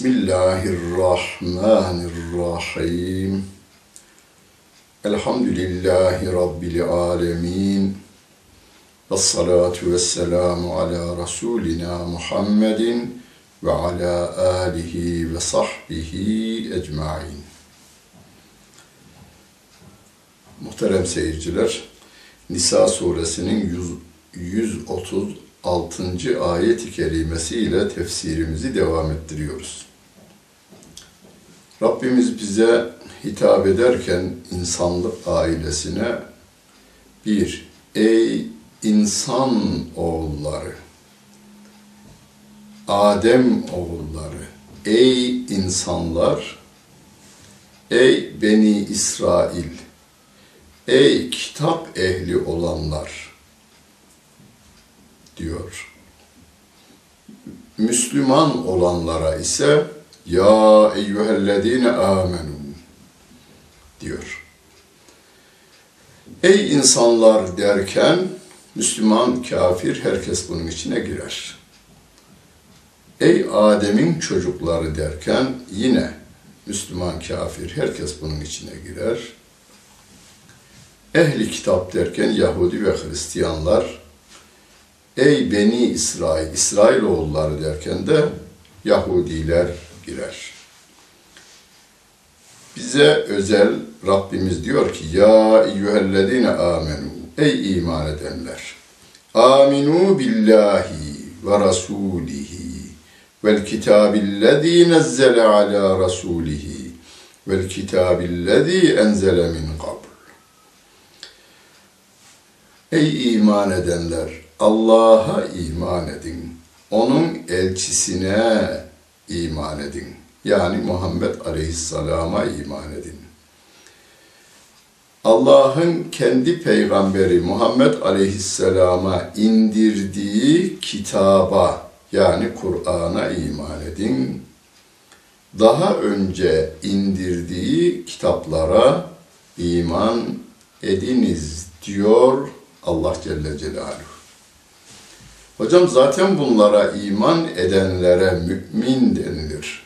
Bismillahirrahmanirrahim. Elhamdülillahi Rabbil alemin. Ve salatu ve selamu ala Resulina Muhammedin ve ala alihi ve sahbihi ecmain. Muhterem seyirciler, Nisa suresinin 136. ayet-i kerimesi ile tefsirimizi devam ettiriyoruz. Rabbimiz bize hitap ederken insanlık ailesine bir, ey insan oğulları, Adem oğulları, ey insanlar, ey Beni İsrail, ey kitap ehli olanlar diyor. Müslüman olanlara ise ya eyyühellezine amenu diyor. Ey insanlar derken Müslüman, kafir herkes bunun içine girer. Ey Adem'in çocukları derken yine Müslüman, kafir herkes bunun içine girer. Ehli kitap derken Yahudi ve Hristiyanlar, ey Beni İsrail, İsrailoğulları derken de Yahudiler girer. Bize özel Rabbimiz diyor ki, Ya eyyühellezine amenu, ey iman edenler, aminu billahi ve rasulihi vel kitabillezî nezzele ala rasulihi vel kitabillezî enzele min qabl. Ey iman edenler! Allah'a iman edin. Onun elçisine iman edin. Yani Muhammed Aleyhisselam'a iman edin. Allah'ın kendi peygamberi Muhammed Aleyhisselam'a indirdiği kitaba yani Kur'an'a iman edin. Daha önce indirdiği kitaplara iman ediniz diyor Allah Celle Celaluhu. Hocam zaten bunlara iman edenlere mümin denilir.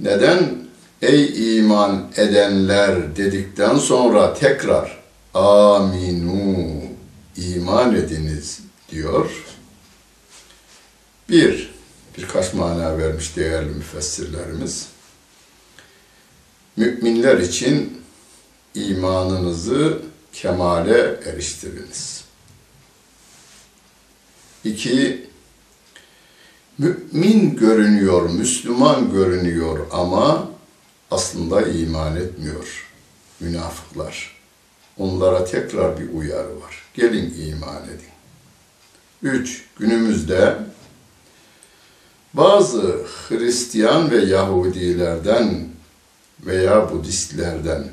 Neden? ey iman edenler dedikten sonra tekrar aminu iman ediniz diyor. Bir, birkaç mana vermiş değerli müfessirlerimiz. Müminler için imanınızı kemale eriştiriniz. İki, mümin görünüyor, Müslüman görünüyor ama aslında iman etmiyor münafıklar. Onlara tekrar bir uyarı var. Gelin iman edin. Üç, günümüzde bazı Hristiyan ve Yahudilerden veya Budistlerden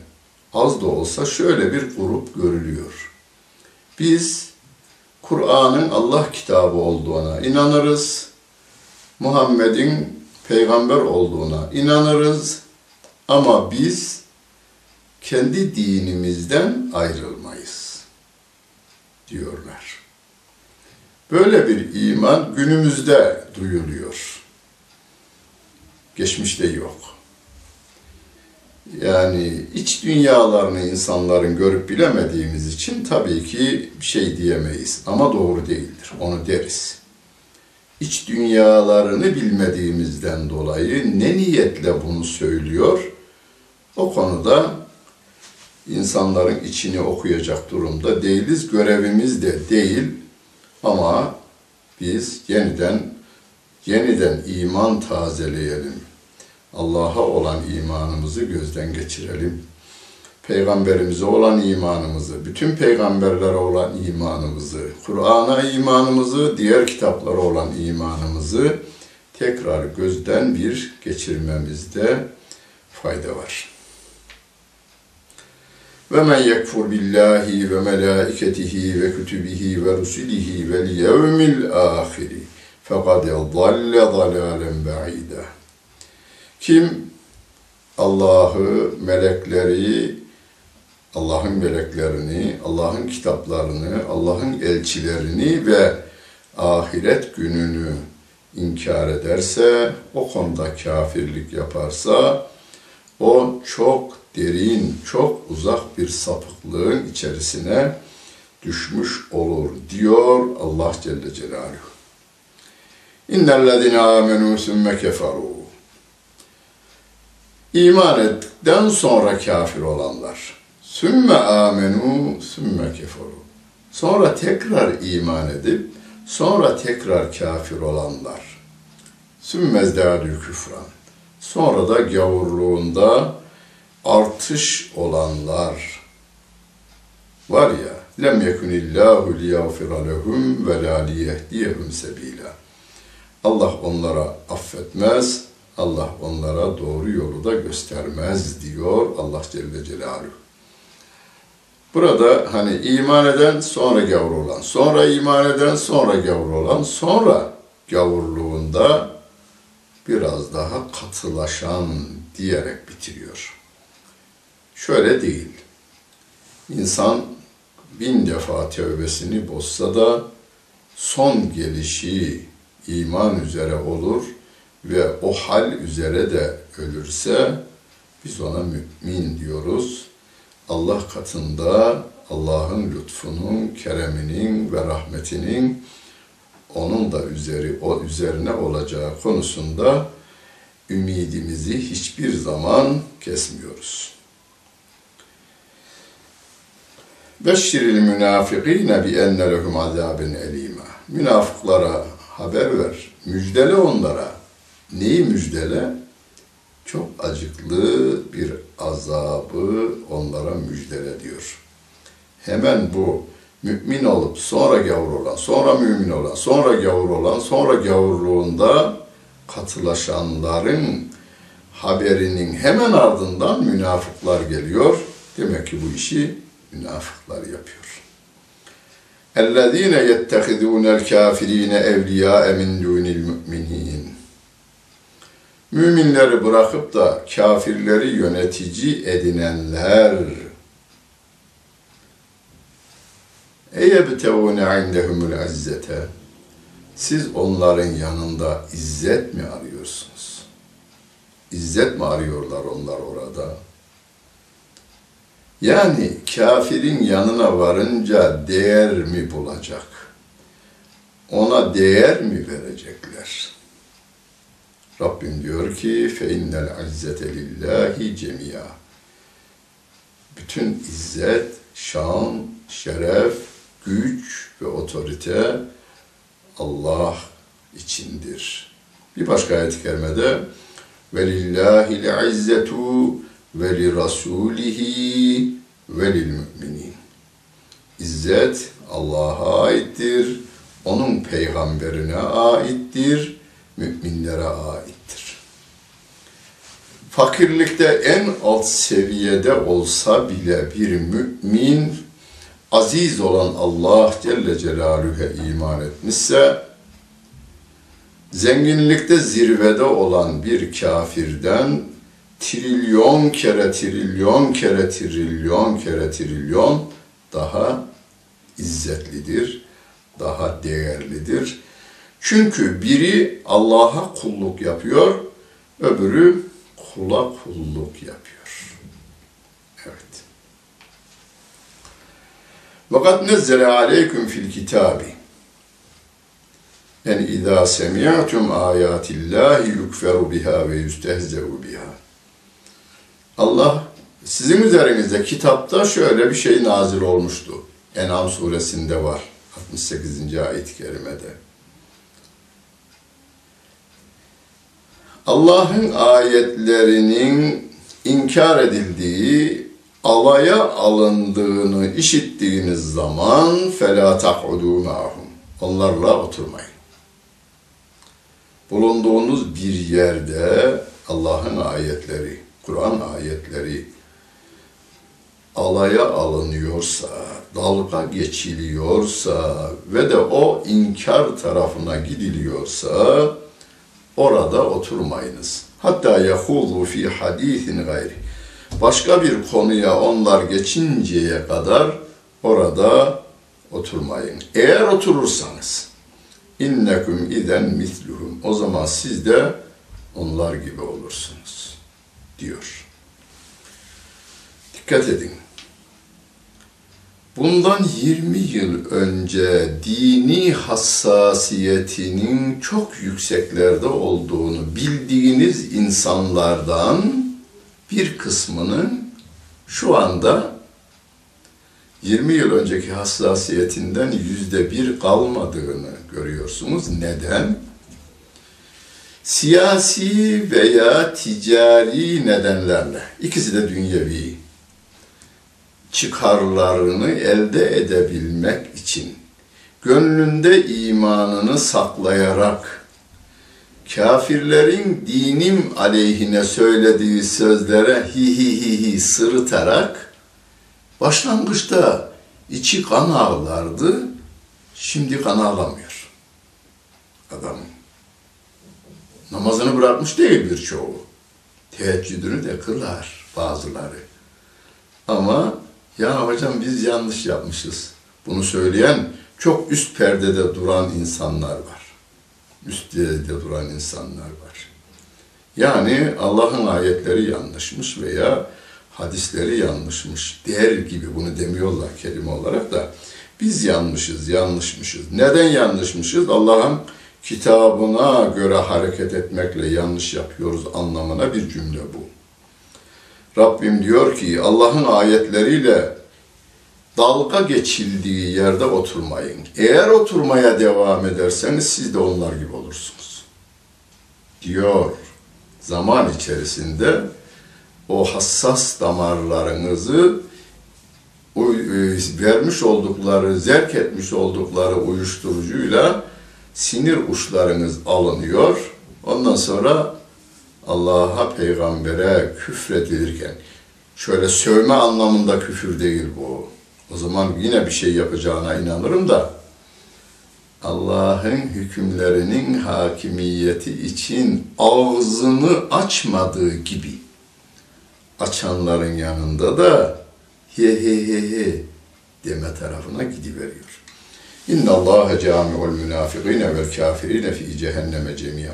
az da olsa şöyle bir grup görülüyor. Biz Kur'an'ın Allah kitabı olduğuna inanırız. Muhammed'in peygamber olduğuna inanırız. Ama biz kendi dinimizden ayrılmayız diyorlar. Böyle bir iman günümüzde duyuluyor. Geçmişte yok. Yani iç dünyalarını insanların görüp bilemediğimiz için tabii ki bir şey diyemeyiz. Ama doğru değildir. Onu deriz. İç dünyalarını bilmediğimizden dolayı ne niyetle bunu söylüyor? O konuda insanların içini okuyacak durumda değiliz. Görevimiz de değil. Ama biz yeniden yeniden iman tazeleyelim. Allah'a olan imanımızı gözden geçirelim. Peygamberimize olan imanımızı, bütün peygamberlere olan imanımızı, Kur'an'a imanımızı, diğer kitaplara olan imanımızı tekrar gözden bir geçirmemizde fayda var. Ve men yekfur billahi ve melaiketihi ve kütübihi ve rusulihi vel yevmil ahiri fekad dalle dalalen ba'ida. Kim Allah'ı, melekleri, Allah'ın meleklerini, Allah'ın kitaplarını, Allah'ın elçilerini ve ahiret gününü inkar ederse, o konuda kafirlik yaparsa, o çok derin, çok uzak bir sapıklığın içerisine düşmüş olur diyor Allah Celle Celaluhu. İnnellezine amenu sümme keferu. İman ettikten sonra kafir olanlar. Sümme amenu sümme keferu. Sonra tekrar iman edip sonra tekrar kafir olanlar. Sümmezdâdü küfran. Sonra da gavurluğunda artış olanlar var ya lem yekunillahu liyagfira lehum ve la liyehdiyehum sebila. Allah onlara affetmez, Allah onlara doğru yolu da göstermez diyor Allah Celle Celaluhu. Burada hani iman eden sonra gavur olan, sonra iman eden sonra gavur olan, sonra gavurluğunda biraz daha katılaşan diyerek bitiriyor. Şöyle değil. İnsan bin defa tövbesini bozsa da son gelişi iman üzere olur ve o hal üzere de ölürse biz ona mümin diyoruz. Allah katında Allah'ın lütfunun, kereminin ve rahmetinin onun da üzeri o üzerine olacağı konusunda ümidimizi hiçbir zaman kesmiyoruz. Beşşiril münafikîne bi enne lehum azâbin elîmâ. Münafıklara haber ver, müjdele onlara Neyi müjdele? Çok acıklı bir azabı onlara müjdele diyor. Hemen bu mümin olup sonra gavur olan, sonra mümin olan, sonra gavur olan, sonra gavurluğunda katılaşanların haberinin hemen ardından münafıklar geliyor. Demek ki bu işi münafıklar yapıyor. اَلَّذ۪ينَ يَتَّخِذُونَ الْكَافِر۪ينَ اَوْلِيَاءَ مِنْ دُونِ الْمُؤْمِنِينَ Müminleri bırakıp da kafirleri yönetici edinenler Eyebtevune indehumul izzete Siz onların yanında izzet mi arıyorsunuz? İzzet mi arıyorlar onlar orada? Yani kafirin yanına varınca değer mi bulacak? Ona değer mi verecekler? Rabbim diyor ki fe innel izzete lillahi cemia. Bütün izzet, şan, şeref, güç ve otorite Allah içindir. Bir başka ayet-i kerimede ve lillahil izzetu ve li rasulihi ve lil müminin. İzzet Allah'a aittir, onun peygamberine aittir, müminlere aittir. Fakirlikte en alt seviyede olsa bile bir mümin aziz olan Allah Celle Celaluhu'ya iman etmişse zenginlikte zirvede olan bir kafirden trilyon kere trilyon kere trilyon kere trilyon daha izzetlidir, daha değerlidir. Çünkü biri Allah'a kulluk yapıyor, öbürü kula kulluk yapıyor. Evet. Vakat nezzele aleyküm fil kitabi. Yani idâ semi'tum âyâtillâhi yukferu biha ve yüstehze'u biha. Allah sizin üzerinizde kitapta şöyle bir şey nazil olmuştu. En'am suresinde var. 68. ayet-i kerimede. Allah'ın ayetlerinin inkar edildiği, alaya alındığını işittiğiniz zaman فَلَا تَقْعُدُوا مَعَهُمْ Onlarla oturmayın. Bulunduğunuz bir yerde Allah'ın ayetleri, Kur'an ayetleri alaya alınıyorsa, dalga geçiliyorsa ve de o inkar tarafına gidiliyorsa orada oturmayınız. Hatta yahudu fi hadisin gayri. Başka bir konuya onlar geçinceye kadar orada oturmayın. Eğer oturursanız innekum iden misluhum. O zaman siz de onlar gibi olursunuz diyor. Dikkat edin. Bundan 20 yıl önce dini hassasiyetinin çok yükseklerde olduğunu bildiğiniz insanlardan bir kısmının şu anda 20 yıl önceki hassasiyetinden yüzde bir kalmadığını görüyorsunuz. Neden? Siyasi veya ticari nedenlerle, ikisi de dünyevi, çıkarlarını elde edebilmek için gönlünde imanını saklayarak kafirlerin dinim aleyhine söylediği sözlere hi hi hi hi sırıtarak başlangıçta içi kan ağlardı, şimdi kan ağlamıyor adamın. Namazını bırakmış değil birçoğu. Teheccüdünü de kılar bazıları. Ama ya hocam biz yanlış yapmışız. Bunu söyleyen çok üst perdede duran insanlar var. Üst perdede duran insanlar var. Yani Allah'ın ayetleri yanlışmış veya hadisleri yanlışmış der gibi bunu demiyorlar kelime olarak da biz yanlışız, yanlışmışız. Neden yanlışmışız? Allah'ın kitabına göre hareket etmekle yanlış yapıyoruz anlamına bir cümle bu. Rabbim diyor ki Allah'ın ayetleriyle dalga geçildiği yerde oturmayın. Eğer oturmaya devam ederseniz siz de onlar gibi olursunuz. Diyor. Zaman içerisinde o hassas damarlarınızı vermiş oldukları, zerk etmiş oldukları uyuşturucuyla sinir uçlarınız alınıyor. Ondan sonra Allah'a, peygambere küfredilirken, şöyle sövme anlamında küfür değil bu. O zaman yine bir şey yapacağına inanırım da, Allah'ın hükümlerinin hakimiyeti için ağzını açmadığı gibi, açanların yanında da he he he he deme tarafına gidiveriyor. İnna Allah cami'ul münafikine vel kafirine fi cehenneme cemia.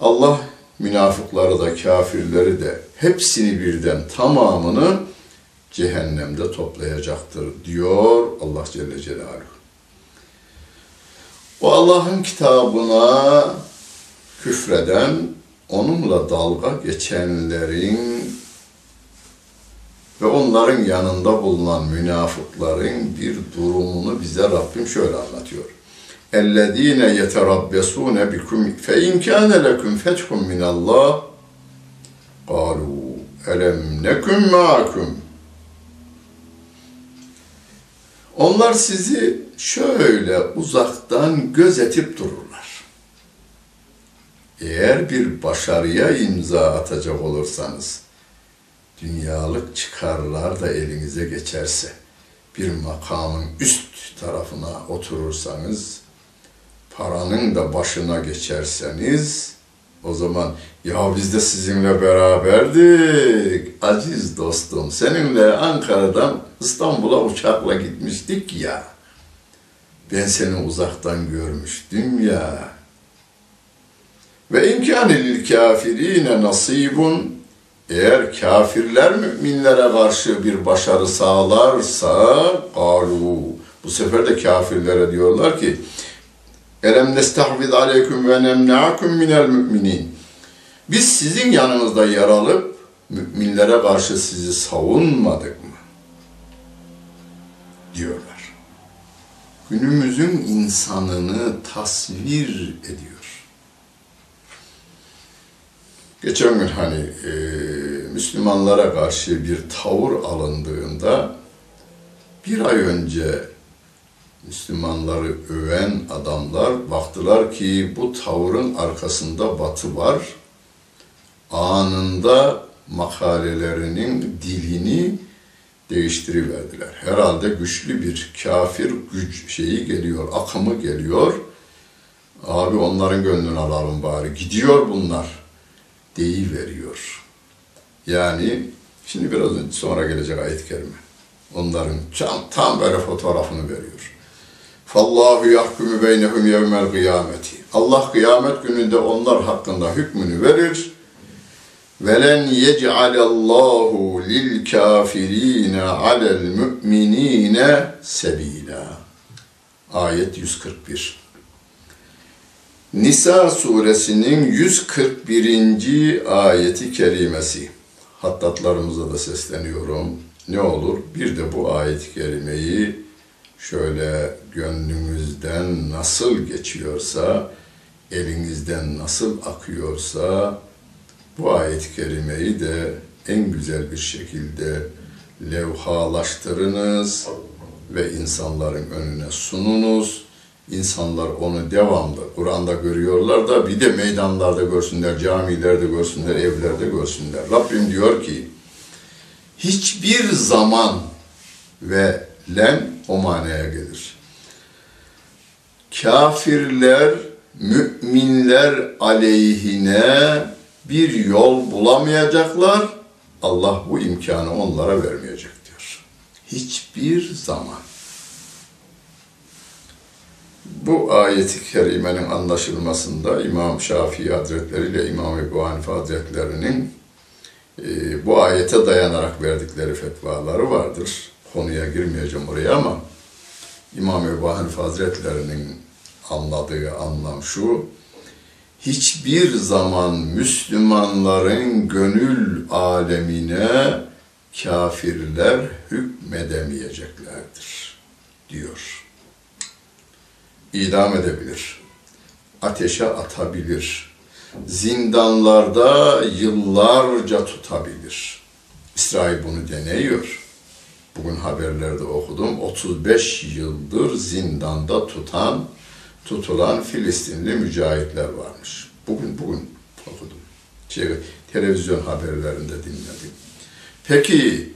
Allah münafıkları da kafirleri de hepsini birden tamamını cehennemde toplayacaktır diyor Allah Celle Celaluhu. O Allah'ın kitabına küfreden, onunla dalga geçenlerin ve onların yanında bulunan münafıkların bir durumunu bize Rabbim şöyle anlatıyor. اَلَّذ۪ينَ يَتَرَبَّسُونَ بِكُمْ فَاِنْ كَانَ لَكُمْ فَتْحٌ مِنَ اللّٰهِ قَالُوا أَلَمْ نَكُمْ مَعَكُمْ Onlar sizi şöyle uzaktan gözetip dururlar. Eğer bir başarıya imza atacak olursanız, dünyalık çıkarlar da elinize geçerse, bir makamın üst tarafına oturursanız, paranın da başına geçerseniz, o zaman ya biz de sizinle beraberdik aziz dostum. Seninle Ankara'dan İstanbul'a uçakla gitmiştik ya. Ben seni uzaktan görmüştüm ya. Ve imkâne lil kâfirîne nasibun eğer kafirler müminlere karşı bir başarı sağlarsa galu bu sefer de kafirlere diyorlar ki Elem nestahvid aleyküm ve nemna'akum minel müminin. Biz sizin yanınızda yer alıp müminlere karşı sizi savunmadık mı? Diyorlar. Günümüzün insanını tasvir ediyor. Geçen gün hani e, Müslümanlara karşı bir tavır alındığında bir ay önce Müslümanları öven adamlar baktılar ki bu tavırın arkasında batı var. Anında makalelerinin dilini değiştiriverdiler. Herhalde güçlü bir kafir güç şeyi geliyor, akımı geliyor. Abi onların gönlünü alalım bari. Gidiyor bunlar. Deyiveriyor. Yani şimdi biraz sonra gelecek ayet-i kerime. Onların tam, tam böyle fotoğrafını veriyor. Fallahu yahkumu beynehum yevmel kıyameti. Allah kıyamet gününde onlar hakkında hükmünü verir. Velen yec'alallahu lil kafirine alel müminine sebila. Ayet 141. Nisa suresinin 141. ayeti kerimesi. Hattatlarımıza da sesleniyorum. Ne olur bir de bu ayet-i kerimeyi şöyle gönlünüzden nasıl geçiyorsa, elinizden nasıl akıyorsa bu ayet-i kerimeyi de en güzel bir şekilde levhalaştırınız ve insanların önüne sununuz. İnsanlar onu devamlı Kur'an'da görüyorlar da bir de meydanlarda görsünler, camilerde görsünler, evlerde görsünler. Rabbim diyor ki hiçbir zaman ve len o manaya gelir. Kafirler, müminler aleyhine bir yol bulamayacaklar. Allah bu imkanı onlara vermeyecek diyor. Hiçbir zaman. Bu ayeti kerimenin anlaşılmasında İmam Şafii Hazretleri ile İmam Ebu Hanife Hazretleri'nin e, bu ayete dayanarak verdikleri fetvaları vardır konuya girmeyeceğim oraya ama İmam Ebu Hanife Hazretleri'nin anladığı anlam şu, hiçbir zaman Müslümanların gönül alemine kafirler hükmedemeyeceklerdir, diyor. İdam edebilir, ateşe atabilir, zindanlarda yıllarca tutabilir. İsrail bunu deneyiyor bugün haberlerde okudum. 35 yıldır zindanda tutan, tutulan Filistinli mücahitler varmış. Bugün bugün okudum. Şey, televizyon haberlerinde dinledim. Peki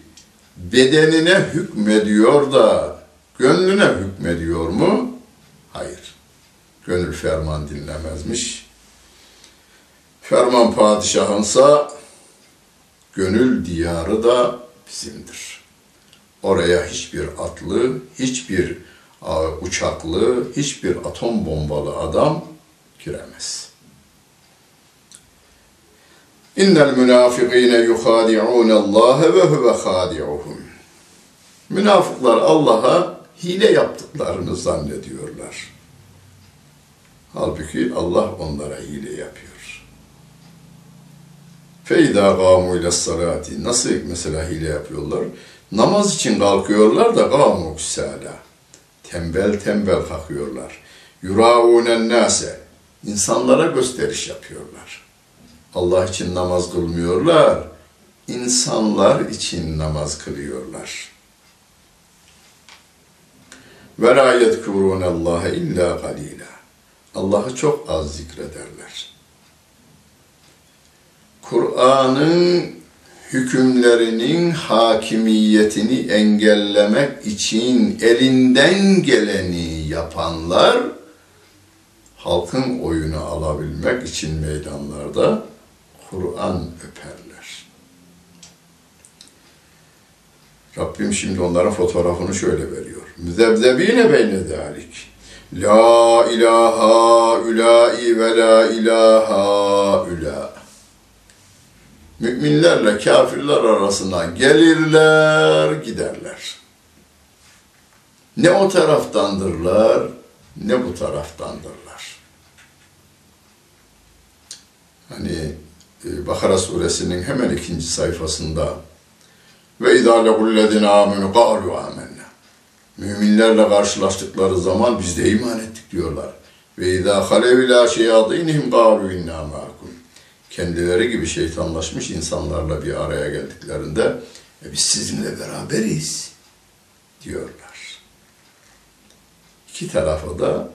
bedenine hükmediyor da gönlüne hükmediyor mu? Hayır. Gönül ferman dinlemezmiş. Ferman padişahınsa gönül diyarı da bizimdir. Oraya hiçbir atlı, hiçbir uçaklı, hiçbir atom bombalı adam giremez. İnnel münafikine yuhadi'un Allah ve huve hadi'uhum. Münafıklar Allah'a hile yaptıklarını zannediyorlar. Halbuki Allah onlara hile yapıyor. Feyda gamu ile salati. Nasıl mesela hile yapıyorlar? Namaz için kalkıyorlar da gamu kusala. Tembel tembel kalkıyorlar. Yuraunen nase. İnsanlara gösteriş yapıyorlar. Allah için namaz kılmıyorlar. İnsanlar için namaz kılıyorlar. Ve la yedkurûnallâhe illâ galîlâ. Allah'ı çok az zikrederler. Kur'an'ın hükümlerinin hakimiyetini engellemek için elinden geleni yapanlar halkın oyunu alabilmek için meydanlarda Kur'an öperler. Rabbim şimdi onların fotoğrafını şöyle veriyor. Müzebzebine beyne dalik. La ilaha ülâi ve la ilaha ülâ. Müminlerle kafirler arasına gelirler, giderler. Ne o taraftandırlar, ne bu taraftandırlar. Hani e, Bakara suresinin hemen ikinci sayfasında ve idâ lehullezine âmenü kâlu âmennâ. Müminlerle karşılaştıkları zaman biz de iman ettik diyorlar. Ve idâ halev ilâ şeyâdînihim kâlu innâ. Kendileri gibi şeytanlaşmış insanlarla bir araya geldiklerinde e biz sizinle beraberiz diyorlar. İki tarafa da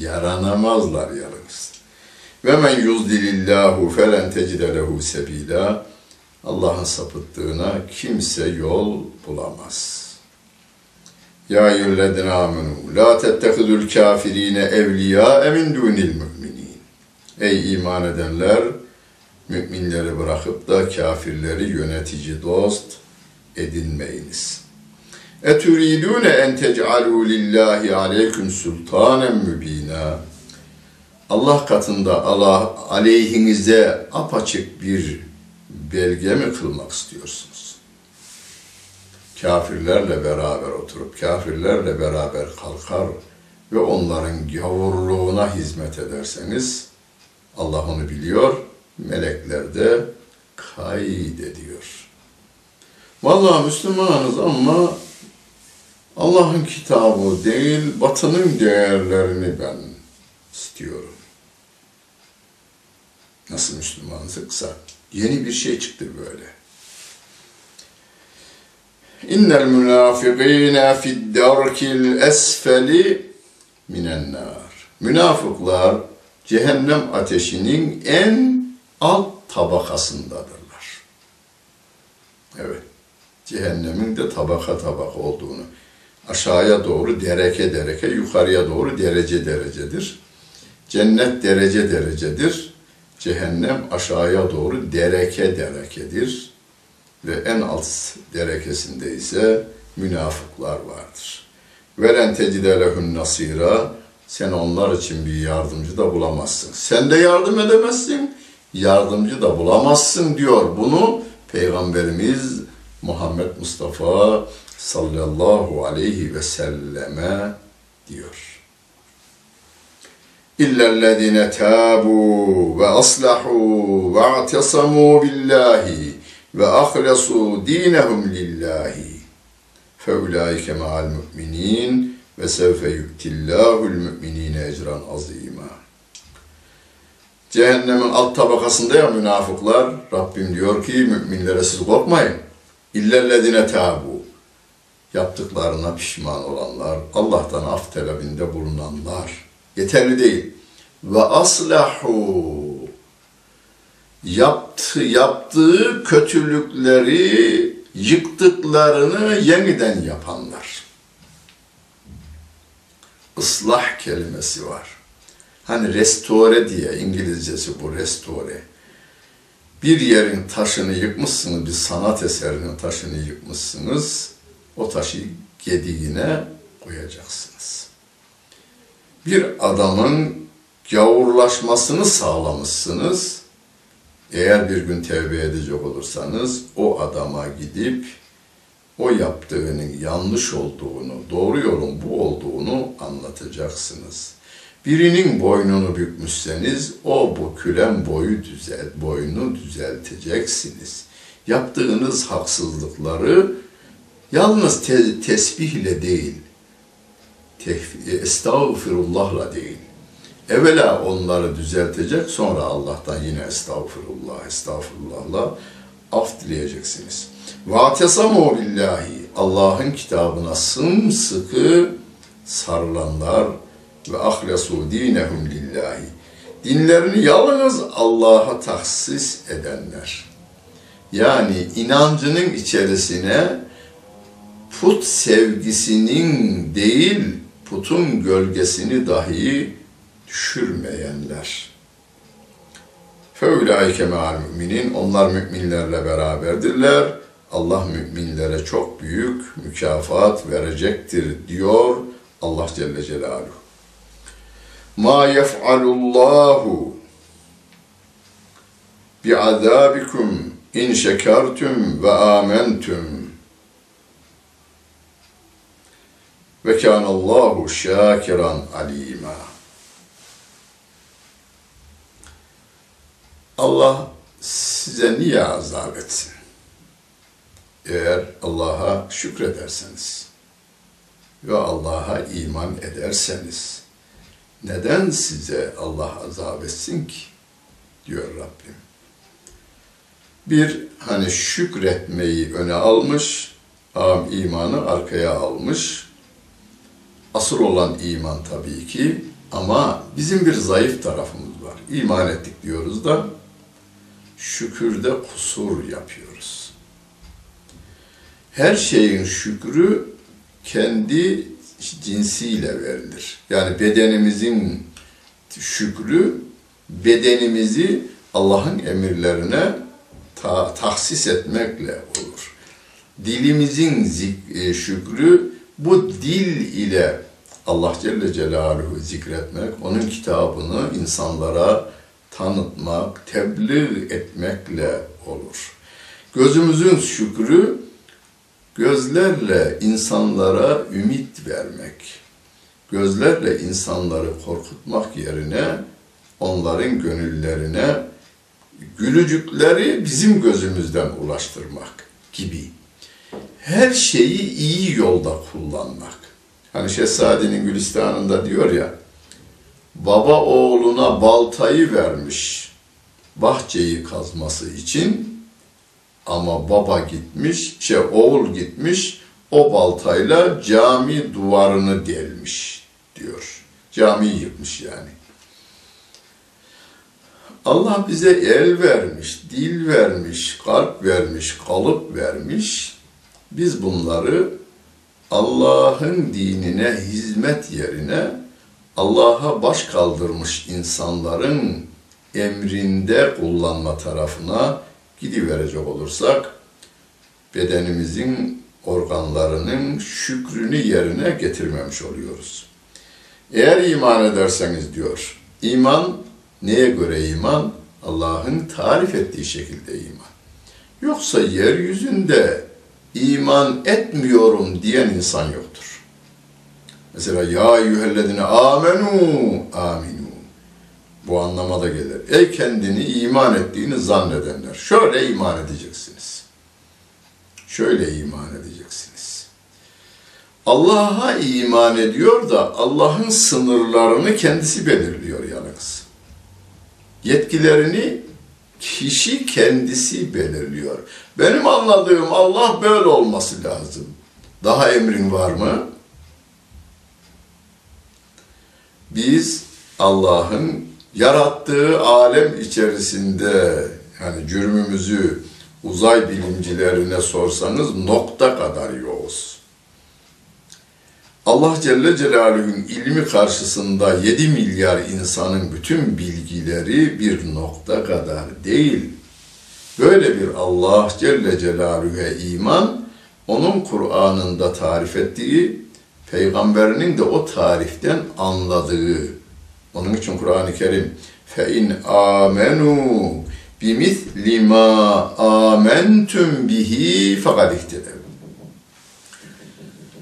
yaranamazlar yalnız. Ve men yuzdilillahu felen tecide sebila. Allah'ın sapıttığına kimse yol bulamaz. Ya eyyühellezine amenu la tettehidul kafirine evliya emin dunil müminin. Ey iman edenler müminleri bırakıp da kafirleri yönetici dost edinmeyiniz. Etüridune en tec'alû lillahi aleyküm sultanen mübina. Allah katında Allah aleyhinize apaçık bir belge mi kılmak istiyorsunuz? Kafirlerle beraber oturup kafirlerle beraber kalkar ve onların gavurluğuna hizmet ederseniz Allah onu biliyor, melekler de kaydediyor. Vallahi Müslümanız ama Allah'ın kitabı değil, batının değerlerini ben istiyorum. Nasıl Müslümanlıksa yeni bir şey çıktı böyle. İnnel münafikîne fid darkil esfeli minen nar. Münafıklar cehennem ateşinin en alt tabakasındadırlar. Evet. Cehennemin de tabaka tabaka olduğunu. Aşağıya doğru dereke dereke, yukarıya doğru derece derecedir. Cennet derece derecedir. Cehennem aşağıya doğru dereke derekedir. Ve en alt derekesinde ise münafıklar vardır. Velen tecide lehun nasira sen onlar için bir yardımcı da bulamazsın. Sen de yardım edemezsin, yardımcı da bulamazsın diyor. Bunu Peygamberimiz Muhammed Mustafa sallallahu aleyhi ve selleme diyor. İllellezine tabu ve aslahu ve a'tesamu billahi ve ahlesu dinehum lillahi feulaike ma'al mu'minin ve sevfe yu'tillahul müminine ecran azima. Cehennemin alt tabakasında ya münafıklar, Rabbim diyor ki müminlere siz korkmayın. İllellezine tabu. Yaptıklarına pişman olanlar, Allah'tan af talebinde bulunanlar. Yeterli değil. Ve aslahu. Yaptı, yaptığı kötülükleri yıktıklarını yeniden yapanlar. Islah kelimesi var. Hani restore diye İngilizcesi bu restore. Bir yerin taşını yıkmışsınız, bir sanat eserinin taşını yıkmışsınız. O taşı gediğine koyacaksınız. Bir adamın gavurlaşmasını sağlamışsınız. Eğer bir gün tevbe edecek olursanız o adama gidip o yaptığının yanlış olduğunu, doğru yolun bu olduğunu anlatacaksınız. Birinin boynunu bükmüşseniz o bükülen boyu düzel, boynu düzelteceksiniz. Yaptığınız haksızlıkları yalnız te- tesbihle değil, tef- estağfirullahla değil. Evvela onları düzeltecek, sonra Allah'tan yine estağfirullah, estağfirullahla af dileyeceksiniz. وَاَتَسَمُوا billahi Allah'ın kitabına sımsıkı sarılanlar ve ahlesu dinehum lillahi. Dinlerini yalnız Allah'a tahsis edenler. Yani inancının içerisine put sevgisinin değil, putun gölgesini dahi düşürmeyenler. Feulaike me'al müminin. Onlar müminlerle beraberdirler. Allah müminlere çok büyük mükafat verecektir diyor Allah Celle Celaluhu. Ma yef'alullahu bi'azabikum in şekertum ve amentum ve kânallahu şakiran alîmâ. Allah size niye azap etsin? Eğer Allah'a şükrederseniz ve Allah'a iman ederseniz neden size Allah azap etsin ki? diyor Rabbim. Bir hani şükretmeyi öne almış, am imanı arkaya almış. Asıl olan iman tabii ki ama bizim bir zayıf tarafımız var. İman ettik diyoruz da şükürde kusur yapıyoruz. Her şeyin şükrü kendi cinsiyle verilir. Yani bedenimizin şükrü bedenimizi Allah'ın emirlerine ta- tahsis etmekle olur. Dilimizin zik- e, şükrü bu dil ile Allah Celle Celaluhu zikretmek, onun kitabını insanlara tanıtmak, tebliğ etmekle olur. Gözümüzün şükrü gözlerle insanlara ümit vermek, gözlerle insanları korkutmak yerine onların gönüllerine gülücükleri bizim gözümüzden ulaştırmak gibi. Her şeyi iyi yolda kullanmak. Hani Şehzade'nin Gülistan'ında diyor ya, baba oğluna baltayı vermiş bahçeyi kazması için ama baba gitmiş, şey oğul gitmiş, o baltayla cami duvarını delmiş diyor. Camiyi yıkmış yani. Allah bize el vermiş, dil vermiş, kalp vermiş, kalıp vermiş. Biz bunları Allah'ın dinine hizmet yerine Allah'a baş kaldırmış insanların emrinde kullanma tarafına gidiverecek olursak bedenimizin organlarının şükrünü yerine getirmemiş oluyoruz. Eğer iman ederseniz diyor, iman neye göre iman? Allah'ın tarif ettiği şekilde iman. Yoksa yeryüzünde iman etmiyorum diyen insan yoktur. Mesela ya eyyühellezine amenu aminu. Bu anlama da gelir. Ey kendini iman ettiğini zannedenler. Şöyle iman edeceksiniz. Şöyle iman edeceksiniz. Allah'a iman ediyor da Allah'ın sınırlarını kendisi belirliyor yalnız. Yetkilerini kişi kendisi belirliyor. Benim anladığım Allah böyle olması lazım. Daha emrin var mı? Biz Allah'ın yarattığı alem içerisinde yani cürmümüzü uzay bilimcilerine sorsanız nokta kadar yoğuz. Allah Celle Celaluhu'nun ilmi karşısında 7 milyar insanın bütün bilgileri bir nokta kadar değil. Böyle bir Allah Celle Celaluhu'ya iman, onun Kur'an'ında tarif ettiği, peygamberinin de o tariften anladığı. Onun için Kur'an-ı Kerim fe in amenu bimithli ma amentum bihi fakat ihtedev.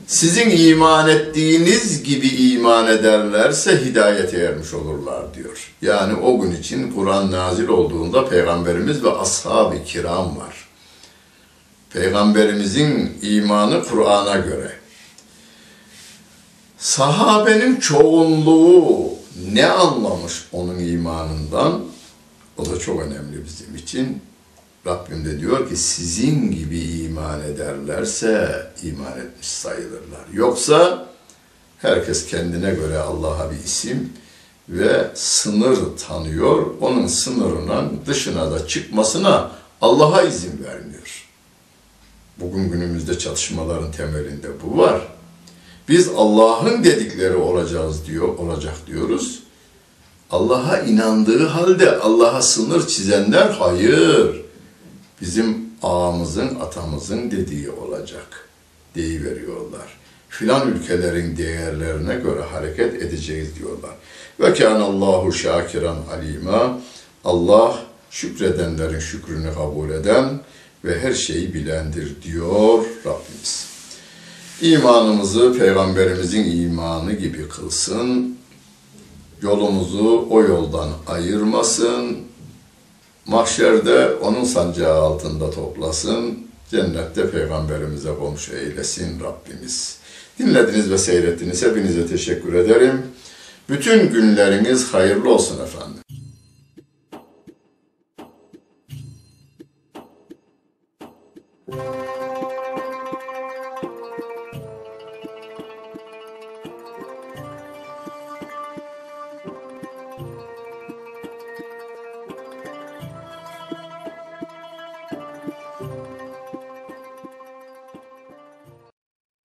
Sizin iman ettiğiniz gibi iman ederlerse hidayete ermiş olurlar diyor. Yani o gün için Kur'an nazil olduğunda Peygamberimiz ve ashab-ı kiram var. Peygamberimizin imanı Kur'an'a göre. Sahabenin çoğunluğu ne anlamış onun imanından? O da çok önemli bizim için. Rabbim de diyor ki sizin gibi iman ederlerse iman etmiş sayılırlar. Yoksa herkes kendine göre Allah'a bir isim ve sınır tanıyor. Onun sınırının dışına da çıkmasına Allah'a izin vermiyor. Bugün günümüzde çatışmaların temelinde bu var. Biz Allah'ın dedikleri olacağız diyor, olacak diyoruz. Allah'a inandığı halde Allah'a sınır çizenler hayır. Bizim ağamızın, atamızın dediği olacak deyiveriyorlar. Filan ülkelerin değerlerine göre hareket edeceğiz diyorlar. Ve Allahu şakiran alima. Allah şükredenlerin şükrünü kabul eden ve her şeyi bilendir diyor Rabbimiz. İmanımızı Peygamberimizin imanı gibi kılsın. Yolumuzu o yoldan ayırmasın. Mahşerde onun sancağı altında toplasın. Cennette Peygamberimize komşu eylesin Rabbimiz. Dinlediniz ve seyrettiniz. Hepinize teşekkür ederim. Bütün günleriniz hayırlı olsun efendim.